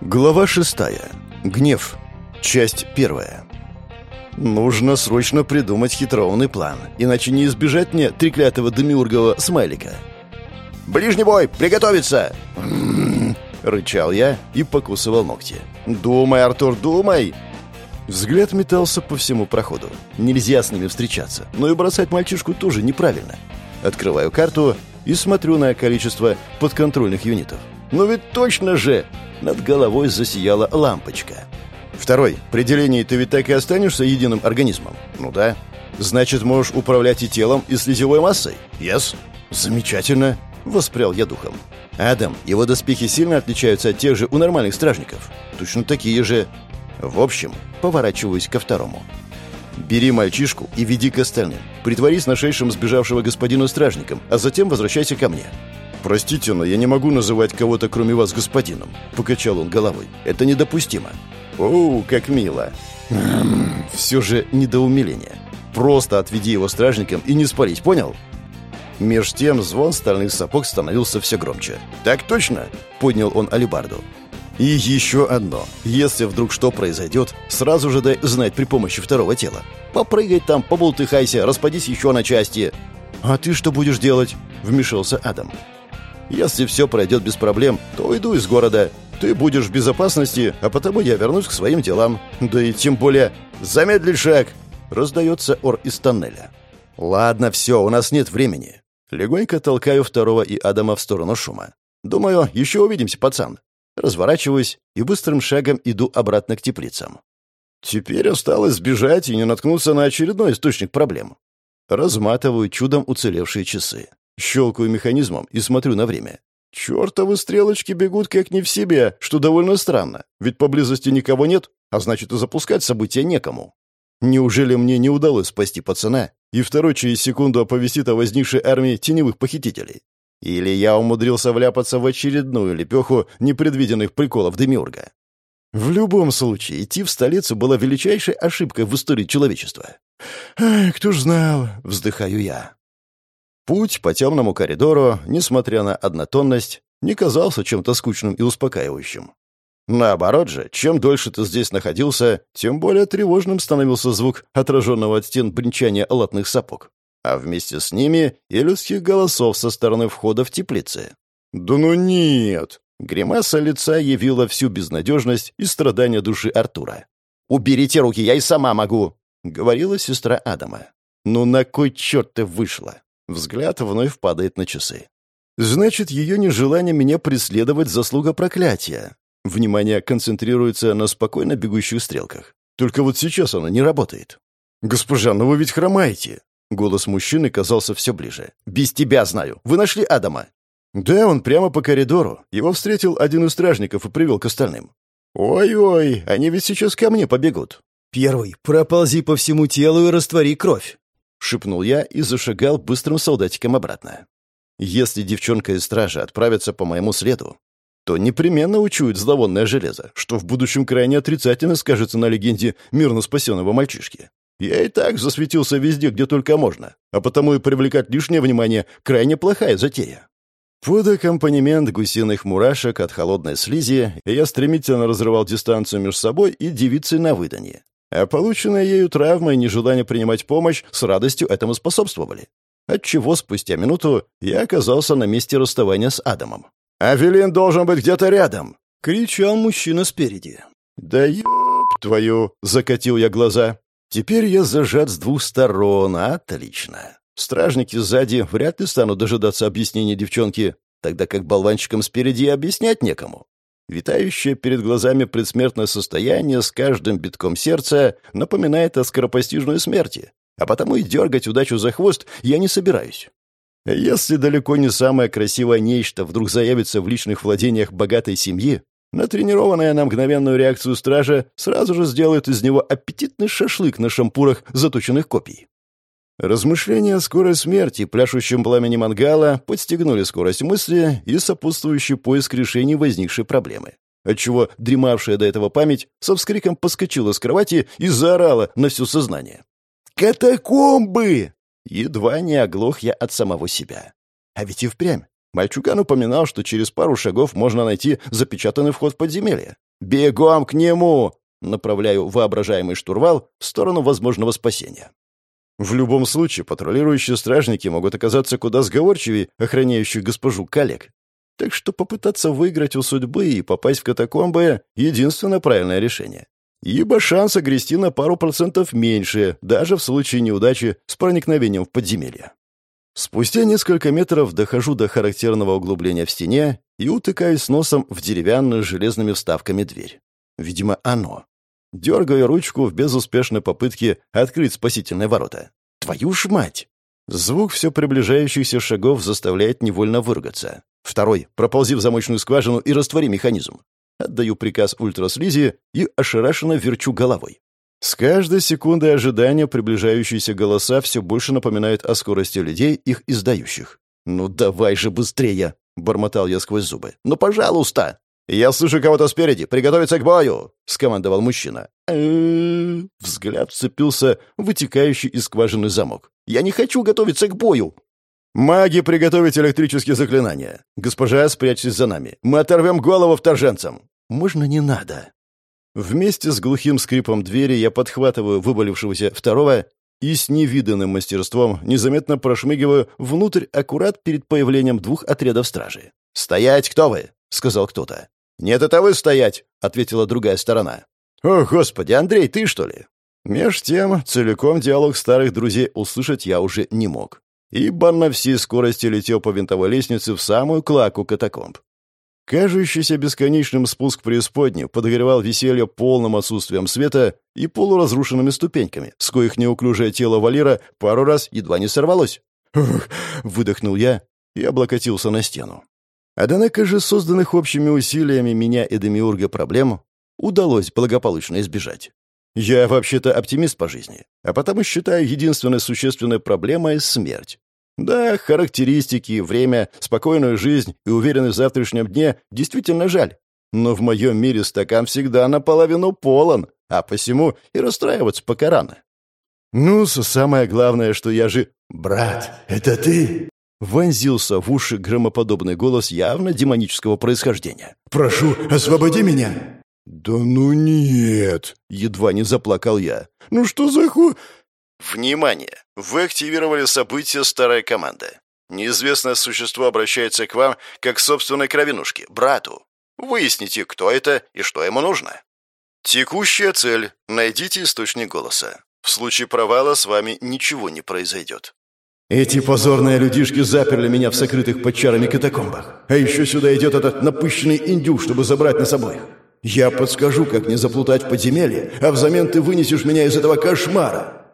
Глава шестая. Гнев. Часть первая. Нужно срочно придумать хитроумный план, иначе не избежать мне треклятого демиургового смайлика. «Ближний бой! Приготовиться!» Рычал я и покусывал ногти. «Думай, Артур, думай!» Взгляд метался по всему проходу. Нельзя с ними встречаться, но и бросать мальчишку тоже неправильно. Открываю карту и смотрю на количество подконтрольных юнитов. «Ну ведь точно же!» Над головой засияла лампочка. Второй. При делении ты ведь так и останешься единым организмом? Ну да. Значит, можешь управлять и телом, и слезевой массой? Yes. Замечательно. Воспрял я духом. Адам, его доспехи сильно отличаются от тех же у нормальных стражников. Точно такие же. В общем, поворачиваюсь ко второму. Бери мальчишку и веди к остальным. Притворись нашедшим сбежавшего господину стражником, а затем возвращайся ко мне. «Простите, но я не могу называть кого-то, кроме вас, господином», — покачал он головой. «Это недопустимо». «Оу, как мило!» «Все же недоумиление. Просто отведи его стражникам и не спорить, понял?» Меж тем звон стальных сапог становился все громче. «Так точно!» — поднял он алибарду. «И еще одно. Если вдруг что произойдет, сразу же дай знать при помощи второго тела. Попрыгай там, побултыхайся, распадись еще на части». «А ты что будешь делать?» — вмешался Адам. «Если все пройдет без проблем, то уйду из города. Ты будешь в безопасности, а потому я вернусь к своим делам. Да и тем более замедлить шаг!» Раздается ор из тоннеля. «Ладно, все, у нас нет времени». Легонько толкаю второго и Адама в сторону шума. «Думаю, еще увидимся, пацан». Разворачиваюсь и быстрым шагом иду обратно к теплицам. Теперь осталось сбежать и не наткнуться на очередной источник проблем. Разматываю чудом уцелевшие часы. Щелкаю механизмом и смотрю на время. Чёртовы стрелочки бегут как не в себе, что довольно странно, ведь поблизости никого нет, а значит и запускать события некому. Неужели мне не удалось спасти пацана, и второй через секунду оповестит о возникшей армии теневых похитителей? Или я умудрился вляпаться в очередную лепеху непредвиденных приколов Демиурга? В любом случае, идти в столицу была величайшей ошибкой в истории человечества. «Ай, кто ж знал!» — вздыхаю я. Путь по темному коридору, несмотря на однотонность, не казался чем-то скучным и успокаивающим. Наоборот же, чем дольше ты здесь находился, тем более тревожным становился звук отраженного от стен бренчания латных сапог. А вместе с ними и людских голосов со стороны входа в теплицы. «Да ну нет!» Гримаса лица явила всю безнадежность и страдания души Артура. «Уберите руки, я и сама могу!» — говорила сестра Адама. «Ну на кой черт ты вышла?» Взгляд вновь падает на часы. Значит, ее нежелание меня преследовать заслуга проклятия. Внимание концентрируется на спокойно бегущих стрелках. Только вот сейчас оно не работает. «Госпожа, ну вы ведь хромаете!» Голос мужчины казался все ближе. «Без тебя знаю. Вы нашли Адама?» «Да, он прямо по коридору. Его встретил один из стражников и привел к остальным». «Ой-ой, они ведь сейчас ко мне побегут». «Первый, проползи по всему телу и раствори кровь. — шепнул я и зашагал быстрым солдатиком обратно. «Если девчонка из стражи отправится по моему следу, то непременно учует зловонное железо, что в будущем крайне отрицательно скажется на легенде мирно спасенного мальчишки. Я и так засветился везде, где только можно, а потому и привлекать лишнее внимание — крайне плохая затея». Под аккомпанемент гусиных мурашек от холодной слизи я стремительно разрывал дистанцию между собой и девицей на выданье. А полученная ею травма и нежелание принимать помощь с радостью этому способствовали. Отчего спустя минуту я оказался на месте расставания с Адамом. «Авелин должен быть где-то рядом!» — кричал мужчина спереди. «Да ёб твою!» — закатил я глаза. «Теперь я зажат с двух сторон. Отлично!» Стражники сзади вряд ли станут дожидаться объяснений девчонки, тогда как болванчикам спереди объяснять некому. Витающее перед глазами предсмертное состояние с каждым битком сердца напоминает о скоропостижной смерти, а потому и дергать удачу за хвост я не собираюсь. Если далеко не самое красивое нечто вдруг заявится в личных владениях богатой семьи, натренированная на мгновенную реакцию стража сразу же сделает из него аппетитный шашлык на шампурах заточенных копий. Размышления о скорой смерти, пляшущем пламени мангала, подстегнули скорость мысли и сопутствующий поиск решений возникшей проблемы. Отчего дремавшая до этого память со вскриком поскочила с кровати и заорала на все сознание. «Катакомбы!» Едва не оглох я от самого себя. А ведь и впрямь. Мальчуган упоминал, что через пару шагов можно найти запечатанный вход в подземелье. «Бегом к нему!» Направляю воображаемый штурвал в сторону возможного спасения. В любом случае, патрулирующие стражники могут оказаться куда сговорчивее охраняющих госпожу коллег. Так что попытаться выиграть у судьбы и попасть в катакомбы — единственное правильное решение. Ибо шанс огрести на пару процентов меньше, даже в случае неудачи с проникновением в подземелье. Спустя несколько метров дохожу до характерного углубления в стене и утыкаюсь носом в деревянную с железными вставками дверь. Видимо, оно. Дергаю ручку в безуспешной попытке открыть спасительные ворота. Твою ж мать! Звук все приближающихся шагов заставляет невольно выругаться. Второй — проползи в замочную скважину и раствори механизм. Отдаю приказ ультраслизи и ошарашенно верчу головой. С каждой секундой ожидания приближающиеся голоса все больше напоминают о скорости людей, их издающих. «Ну давай же быстрее!» — бормотал я сквозь зубы. «Ну, пожалуйста!» «Я слышу кого-то спереди! Приготовиться к бою!» — скомандовал мужчина. Взгляд вцепился в вытекающий из скважины замок. «Я не хочу готовиться к бою!» «Маги, приготовить электрические заклинания! Госпожа, спрячьтесь за нами! Мы оторвем голову вторженцам!» «Можно не надо!» Вместе с глухим скрипом двери я подхватываю выболившегося второго и с невиданным мастерством незаметно прошмыгиваю внутрь аккурат перед появлением двух отрядов стражи. «Стоять, кто вы?» — сказал кто-то. «Нет, это вы стоять!» — ответила другая сторона. «О, господи, Андрей, ты что ли?» Меж тем, целиком диалог старых друзей услышать я уже не мог, ибо на всей скорости летел по винтовой лестнице в самую клаку катакомб. Кажущийся бесконечным спуск преисподней подогревал веселье полным отсутствием света и полуразрушенными ступеньками, с коих неуклюжее тело Валера пару раз едва не сорвалось. «Ух!» — выдохнул я и облокотился на стену. Однако же созданных общими усилиями меня и Демиурга проблем удалось благополучно избежать. Я вообще-то оптимист по жизни, а потому считаю единственной существенной проблемой — смерть. Да, характеристики, время, спокойную жизнь и уверенность в завтрашнем дне действительно жаль. Но в моем мире стакан всегда наполовину полон, а посему и расстраиваться пока рано. Ну, самое главное, что я же... «Брат, это ты?» Вонзился в уши громоподобный голос явно демонического происхождения. «Прошу, освободи меня!» «Да ну нет!» — едва не заплакал я. «Ну что за ху...» «Внимание! Вы активировали события старой команды. Неизвестное существо обращается к вам как к собственной кровинушке, брату. Выясните, кто это и что ему нужно. Текущая цель — найдите источник голоса. В случае провала с вами ничего не произойдет. Эти позорные людишки заперли меня в сокрытых под чарами катакомбах. А еще сюда идет этот напыщенный индюк, чтобы забрать нас обоих. Я подскажу, как не заплутать в подземелье, а взамен ты вынесешь меня из этого кошмара.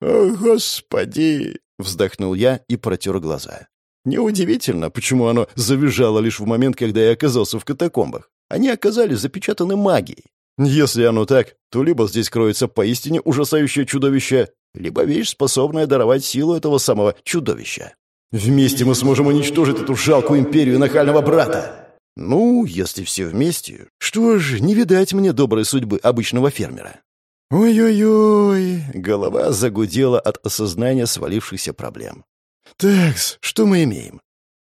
«О, Господи!» — вздохнул я и протер глаза. Неудивительно, почему оно завизжало лишь в момент, когда я оказался в катакомбах. Они оказались запечатаны магией. Если оно так, то либо здесь кроется поистине ужасающее чудовище, либо вещь, способная даровать силу этого самого чудовища. Вместе мы сможем уничтожить эту жалкую империю нахального брата. Ну, если все вместе, что ж, не видать мне доброй судьбы обычного фермера. Ой-ой-ой, голова загудела от осознания свалившихся проблем. Такс, что мы имеем?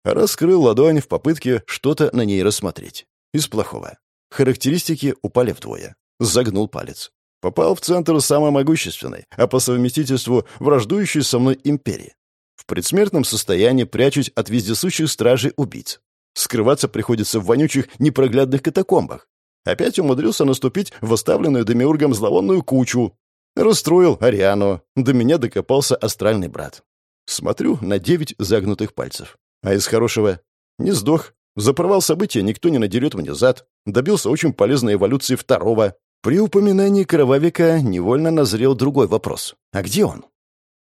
Раскрыл ладонь в попытке что-то на ней рассмотреть. Из плохого. Характеристики упали вдвое. Загнул палец. Попал в центр самой могущественной, а по совместительству враждующей со мной империи. В предсмертном состоянии прячусь от вездесущих стражей убийц. Скрываться приходится в вонючих непроглядных катакомбах. Опять умудрился наступить в оставленную Демиургом зловонную кучу. Расстроил Ариану. До меня докопался астральный брат. Смотрю на девять загнутых пальцев. А из хорошего не сдох. За события никто не надерет мне зад. Добился очень полезной эволюции второго. При упоминании кровавика невольно назрел другой вопрос. А где он?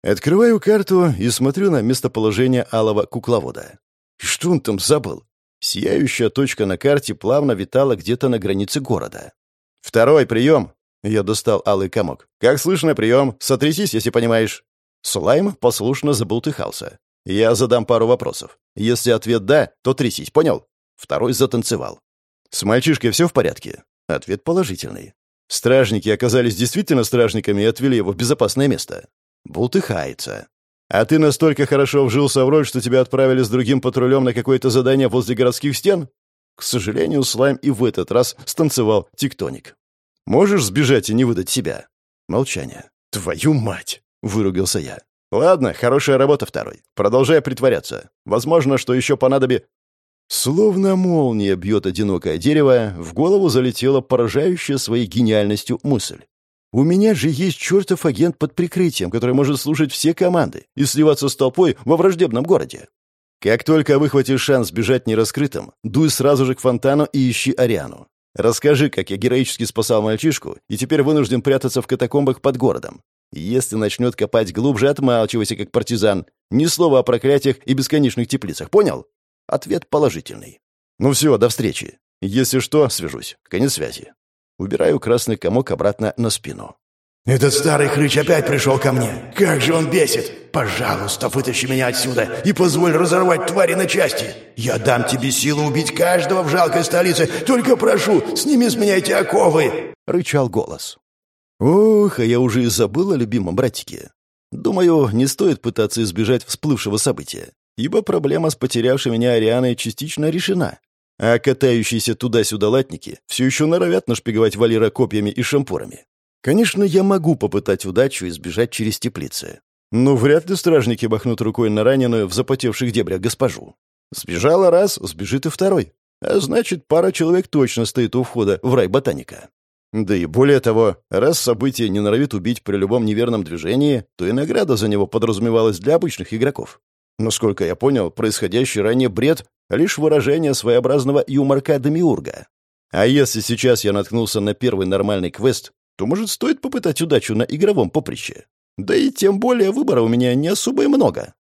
Открываю карту и смотрю на местоположение алого кукловода. Что он там забыл? Сияющая точка на карте плавно витала где-то на границе города. «Второй прием!» Я достал алый комок. «Как слышно, прием! Сотрясись, если понимаешь!» Слайм послушно забултыхался. «Я задам пару вопросов. Если ответ «да», то трясись, понял?» Второй затанцевал. «С мальчишкой все в порядке?» Ответ положительный. Стражники оказались действительно стражниками и отвели его в безопасное место. Бултыхается. А ты настолько хорошо вжился в роль, что тебя отправили с другим патрулем на какое-то задание возле городских стен? К сожалению, Слайм и в этот раз станцевал тектоник. Можешь сбежать и не выдать себя? Молчание. Твою мать! Выругался я. Ладно, хорошая работа второй. Продолжай притворяться. Возможно, что еще понадоби... Словно молния бьет одинокое дерево, в голову залетела поражающая своей гениальностью мысль. У меня же есть чертов агент под прикрытием, который может слушать все команды и сливаться с толпой во враждебном городе. Как только выхватишь шанс бежать нераскрытым, дуй сразу же к фонтану и ищи Ариану. Расскажи, как я героически спасал мальчишку и теперь вынужден прятаться в катакомбах под городом. Если начнет копать глубже, отмалчивайся, как партизан. Ни слова о проклятиях и бесконечных теплицах, понял? Ответ положительный. Ну все, до встречи. Если что, свяжусь. Конец связи. Убираю красный комок обратно на спину. «Этот старый хрыч опять пришел ко мне. Как же он бесит! Пожалуйста, вытащи меня отсюда и позволь разорвать твари на части. Я дам тебе силу убить каждого в жалкой столице. Только прошу, сними с меня эти оковы!» — рычал голос. «Ох, а я уже и забыл о любимом братике. Думаю, не стоит пытаться избежать всплывшего события, ибо проблема с потерявшей меня Арианой частично решена. А катающиеся туда-сюда латники все еще норовят нашпиговать Валера копьями и шампурами. Конечно, я могу попытать удачу и сбежать через теплицы. Но вряд ли стражники махнут рукой на раненую в запотевших дебрях госпожу. Сбежала раз, сбежит и второй. А значит, пара человек точно стоит у входа в рай ботаника. Да и более того, раз событие не норовит убить при любом неверном движении, то и награда за него подразумевалась для обычных игроков. Насколько я понял, происходящий ранее бред — лишь выражение своеобразного юморка Демиурга. А если сейчас я наткнулся на первый нормальный квест, то, может, стоит попытать удачу на игровом поприще? Да и тем более выбора у меня не особо и много.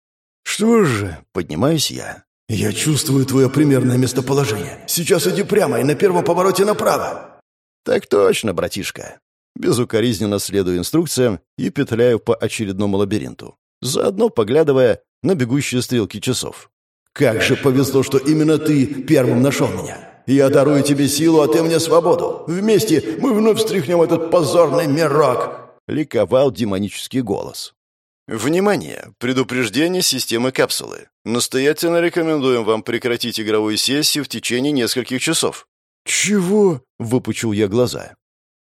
Что же, поднимаюсь я. Я чувствую твое примерное местоположение. Сейчас иди прямо и на первом повороте направо. Так точно, братишка. Безукоризненно следую инструкциям и петляю по очередному лабиринту, заодно поглядывая на бегущие стрелки часов. «Как же повезло, что именно ты первым нашел меня! Я дарую тебе силу, а ты мне свободу! Вместе мы вновь встряхнем этот позорный мирок!» — ликовал демонический голос. Внимание! Предупреждение системы капсулы. Настоятельно рекомендуем вам прекратить игровую сессию в течение нескольких часов. «Чего?» — выпучил я глаза.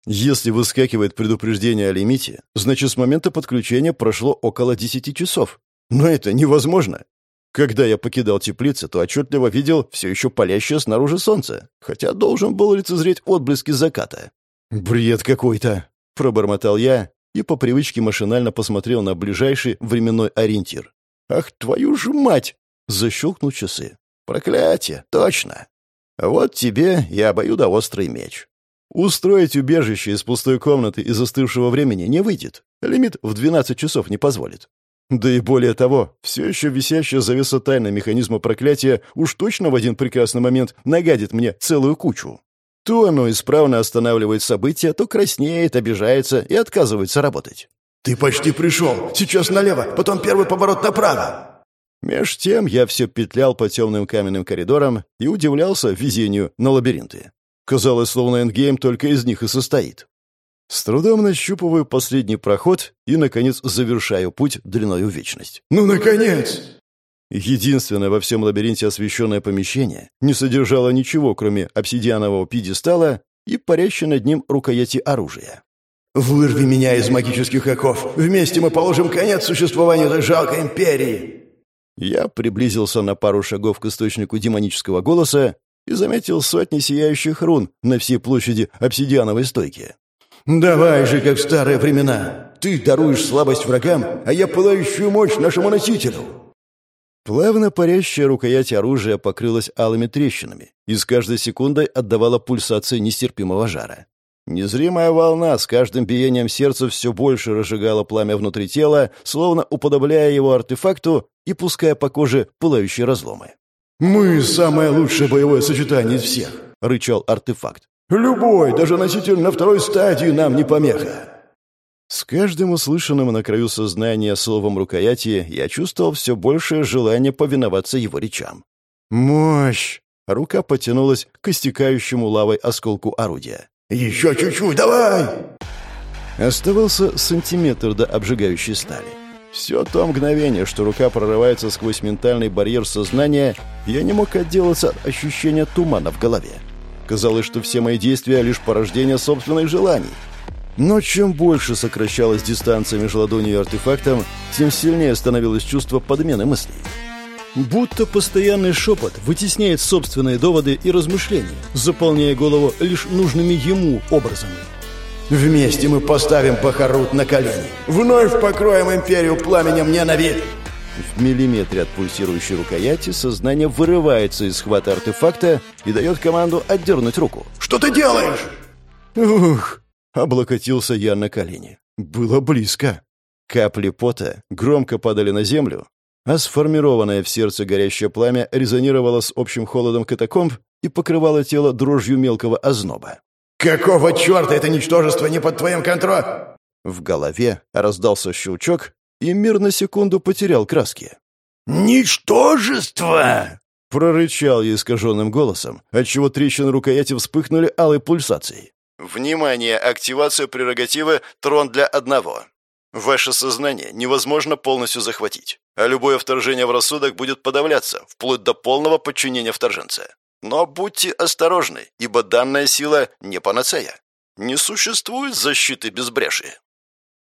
Если выскакивает предупреждение о лимите, значит, с момента подключения прошло около 10 часов. Но это невозможно. Когда я покидал теплицу, то отчетливо видел все еще палящее снаружи солнце, хотя должен был лицезреть отблески заката. «Бред какой-то!» — пробормотал я и по привычке машинально посмотрел на ближайший временной ориентир. «Ах, твою ж мать!» — защелкнул часы. «Проклятие! Точно!» Вот тебе и обоюдоострый меч. Устроить убежище из пустой комнаты и застывшего времени не выйдет. Лимит в 12 часов не позволит. Да и более того, все еще висящая завеса тайны механизма проклятия уж точно в один прекрасный момент нагадит мне целую кучу. То оно исправно останавливает события, то краснеет, обижается и отказывается работать. «Ты почти пришел. Сейчас налево, потом первый поворот направо». Меж тем я все петлял по темным каменным коридорам и удивлялся везению на лабиринты. Казалось, словно эндгейм только из них и состоит. С трудом нащупываю последний проход и, наконец, завершаю путь длиною в вечность. «Ну, наконец!» Единственное во всем лабиринте освещенное помещение не содержало ничего, кроме обсидианового пьедестала и парящей над ним рукояти оружия. «Вырви меня из магических оков! Вместе мы положим конец существованию этой жалкой империи!» Я приблизился на пару шагов к источнику демонического голоса и заметил сотни сияющих рун на всей площади обсидиановой стойки. «Давай же, как в старые времена! Ты даруешь слабость врагам, а я пылающую мощь нашему носителю!» Плавно парящая рукоять оружия покрылась алыми трещинами и с каждой секундой отдавала пульсации нестерпимого жара. Незримая волна с каждым биением сердца все больше разжигала пламя внутри тела, словно уподобляя его артефакту и пуская по коже пылающие разломы. «Мы — самое лучшее боевое сочетание из всех», — рычал артефакт. «Любой, даже носитель на второй стадии нам не помеха». С каждым услышанным на краю сознания словом рукояти я чувствовал все большее желание повиноваться его речам. «Мощь!» Рука потянулась к истекающему лавой осколку орудия. «Еще чуть-чуть, давай!» Оставался сантиметр до обжигающей стали. Все то мгновение, что рука прорывается сквозь ментальный барьер сознания, я не мог отделаться от ощущения тумана в голове. Казалось, что все мои действия — лишь порождение собственных желаний. Но чем больше сокращалась дистанция между ладонью и артефактом, тем сильнее становилось чувство подмены мыслей. Будто постоянный шепот вытесняет собственные доводы и размышления, заполняя голову лишь нужными ему образами. «Вместе мы поставим Бахарут на колени. Вновь покроем империю пламенем ненавиди!» В миллиметре от пульсирующей рукояти сознание вырывается из схвата артефакта и дает команду отдернуть руку. «Что ты делаешь?» «Ух!» Облокотился я на колени. Было близко. Капли пота громко падали на землю, а сформированное в сердце горящее пламя резонировало с общим холодом катакомб и покрывало тело дрожью мелкого озноба. «Какого черта это ничтожество не под твоим контролем?» В голове раздался щелчок, и мир на секунду потерял краски. «Ничтожество!» — прорычал я искаженным голосом, отчего трещины рукояти вспыхнули алой пульсацией. Внимание! Активация прерогативы «Трон для одного». Ваше сознание невозможно полностью захватить, а любое вторжение в рассудок будет подавляться, вплоть до полного подчинения вторженца. Но будьте осторожны, ибо данная сила не панацея. Не существует защиты без бреши.